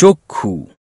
চক্ষু।